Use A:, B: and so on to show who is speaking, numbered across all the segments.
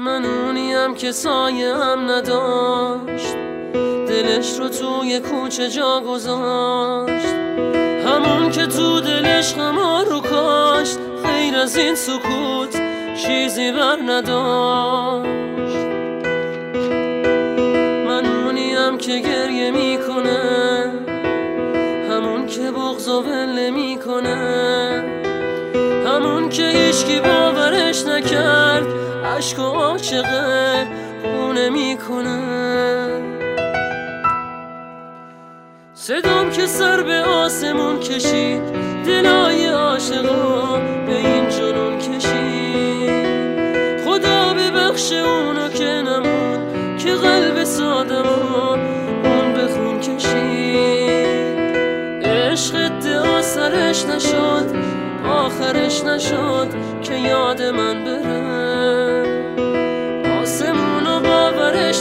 A: من اونیم که سایه هم نداشت. دلش رو توی کوچه جا گذاشت. همون که تو دلش خمار رو کاشت خیر از این سکوت چیزی بر نداشت. من اونیم که گریه می‌کنه همون که بغض و ول می‌کنه همون که هیچکی باورش نکرد. عشق و عاشقه خونه می‌کنه. صدام که سر به آسمون کشید دلای عاشقا به این جنون کشید. خدا ببخش اونو که نمون که قلب سادمو اون به خون کشید. عشق دعا سرش نشد آخرش نشد که یاد من بره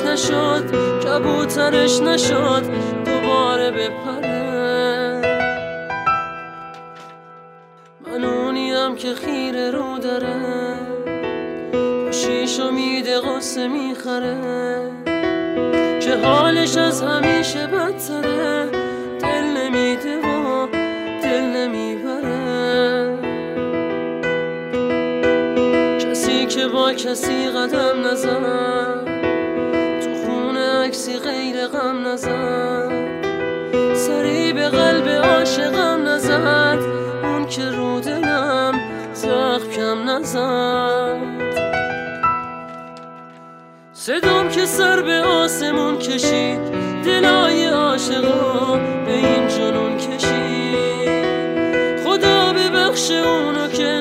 A: باورش نشد کبوترش نشد دوباره بپره. من اونیم که خیره رو داره شیش میده قصه می‌خره. که حالش از همیشه بدتره دل نمیده و دل نمی‌بره. کسی که با کسی قدم نزد غیر غم نزد. سری به قلب عاشقم نزد. اون که رو دلم زخم کم نزد. صدام که سر به آسمون کشید. دلای عاشقا به این جنون کشید. خدا ببخش اونو که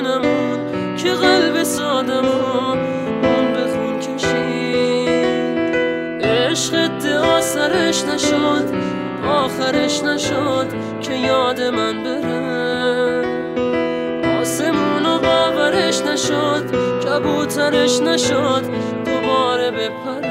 A: عشق دعا سرش نشد آخرش نشد که یاد من بره. آسمونو باورش نشد کبوترش نشد دوباره بپره.